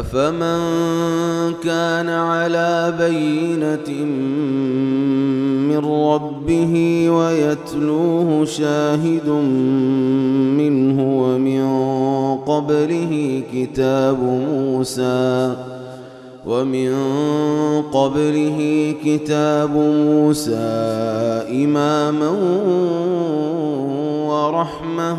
أفمن كان على بينة من ربه ويتلوه شاهد منه ومن قبله كتاب موسى ومن قبله كتاب موسى إماما ورحمة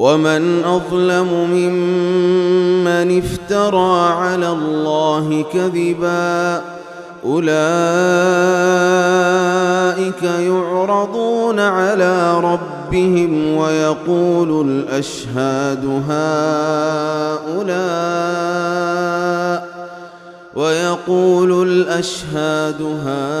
ومن أظلم ممن افترى على الله كذبا أولئك يعرضون على ربهم ويقول الأشهاد هؤلاء ويقول الأشهاد هؤلاء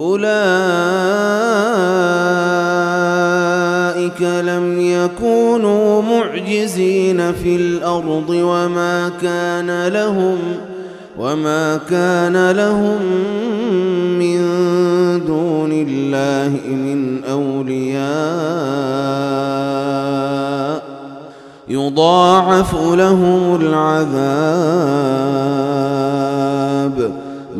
أولئك لم يكونوا معجزين في الأرض وما كان لهم وما كان لهم من دون الله من أولياء. يضاعف لهم العذاب.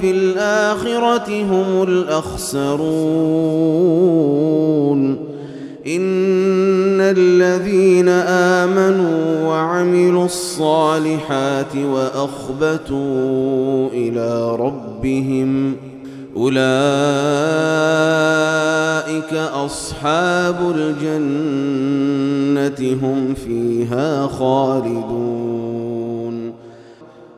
في الآخرة هم الأخسرون. إن الذين آمنوا وعملوا الصالحات وأخبتوا إلى ربهم أولئك أصحاب الجنة هم فيها خالدون.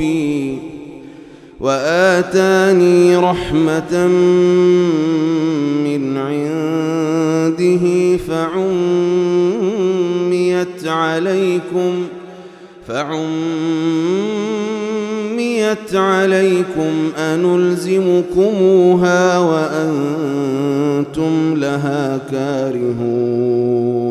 ربي وآتاني رحمة من عنده فعميت عليكم فعميت عليكم أنلزمكموها وأنتم لها كارهون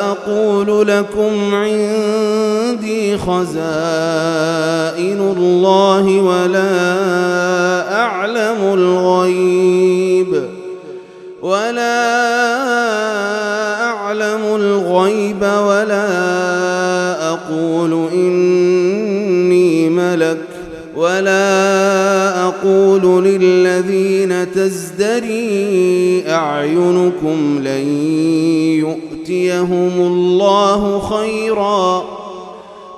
أقول لكم عندي خزائن الله ولا أعلم الغيب ولا أعلم الغيب ولا أقول إني ملك ولا أقول للذين تزدري أعينكم لن يؤتيهم الله خيرا.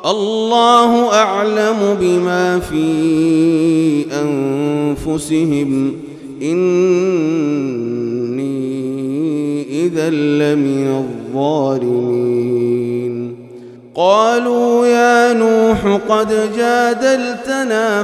الله أعلم بما في أنفسهم. إني إذا لمن الظالمين. قالوا يا نوح قد جادلتنا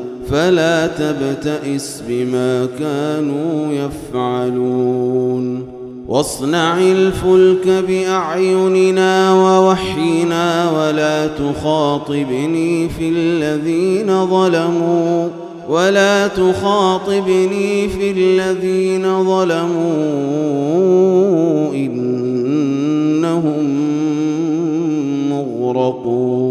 فلا تبتئس بما كانوا يفعلون. واصنع الفلك بأعيننا ووحينا ولا تخاطبني في الذين ظلموا ولا تخاطبني في الذين ظلموا. إنهم مغرقون.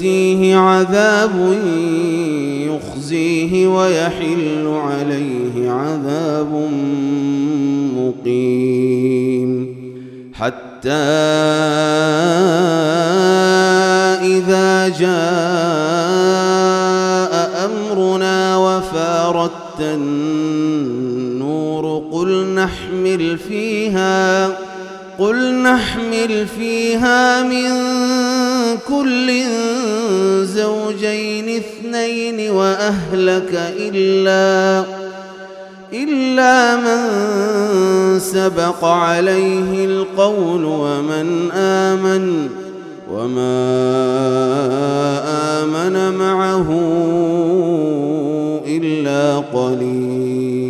يأتيه عذاب يخزيه ويحل عليه عذاب مقيم. حتى إذا جاء أمرنا وفارت النور قل نحمل فيها قل نحمل فيها من كل زوجين اثنين وأهلك إلا إلا من سبق عليه القول ومن آمن وما آمن معه إلا قليل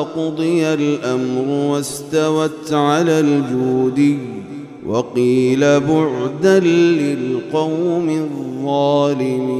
وقضي الأمر واستوت على الجود وقيل بعدا للقوم الظالمين.